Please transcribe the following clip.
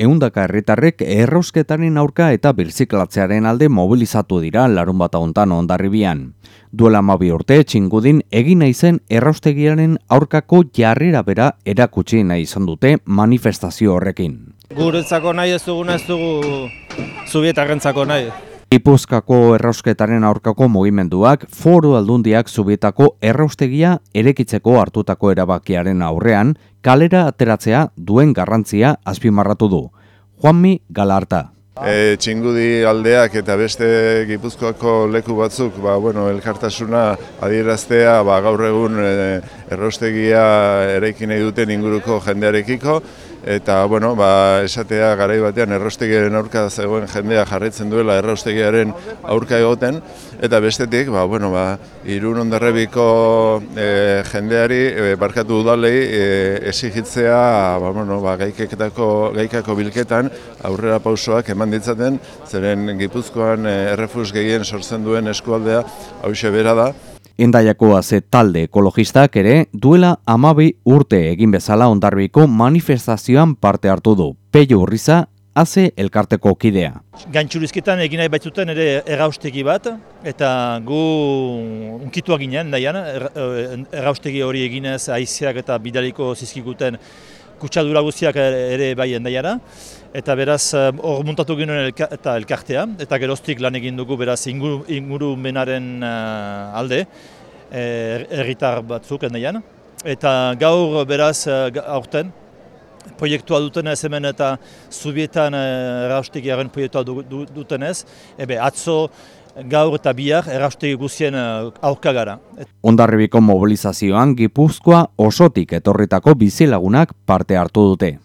eundaka herritarrek errausketaren aurka eta birziklatzearen alde mobilizatu dira larun bat ontan ondarribian. Duela mabi urte txingudin egina izen erraustegiaren aurkako jarrera bera erakutsi nahi izan dute manifestazio horrekin. Guretzako nahi ez dugu ez dugu zubietarrentzako nahi. Ipuzkako errausketaren aurkako mugimenduak foru aldundiak zubietako erraustegia erekitzeko hartutako erabakiaren aurrean kalera ateratzea duen garrantzia azpimarratu du. Juanmi Galarta. E, txingudi aldeak eta beste gipuzkoako leku batzuk ba, bueno, elkartasuna adieraztea ba, gaur egun e, errostegia eraikin nahi duten inguruko jendearekiko eta bueno, ba, esatea garai batean errostegiaren aurka zegoen jendea jarraitzen duela errostegiaren aurka egoten eta bestetik ba, bueno, ba, irun ondarrebiko e, jendeari e, barkatu udalei e, esigitzea ba, bueno, ba, gaikeketako, gaikako bilketan aurrera pausoak eman ditzaten, zeren Gipuzkoan eh, errefus gehien sortzen duen eskualdea hause bera da. Endaiako ze talde ekologistak ere duela amabi urte egin bezala ondarbiko manifestazioan parte hartu du. Peio urriza, haze elkarteko kidea. Gantxurizketan egin nahi baitzuten ere erraustegi bat, eta gu unkitua ginen, daian, erraustegi hori eginez aizeak eta bidaliko zizkikuten kutsadura guztiak ere bai endaiara. Eta beraz, eh, hor muntatu ginen eta elkartea, eta geroztik lan egin dugu beraz inguru, inguru uh, alde, eh, erritar batzuk endaian. Eta gaur beraz, aurten, proiektua dutenez hemen eta zubietan erraustegiaren proiektua dutenez, ebe atzo gaur eta bihar erraustegi guzien aurka gara. Ondarribiko mobilizazioan Gipuzkoa osotik etorritako bizilagunak parte hartu dute.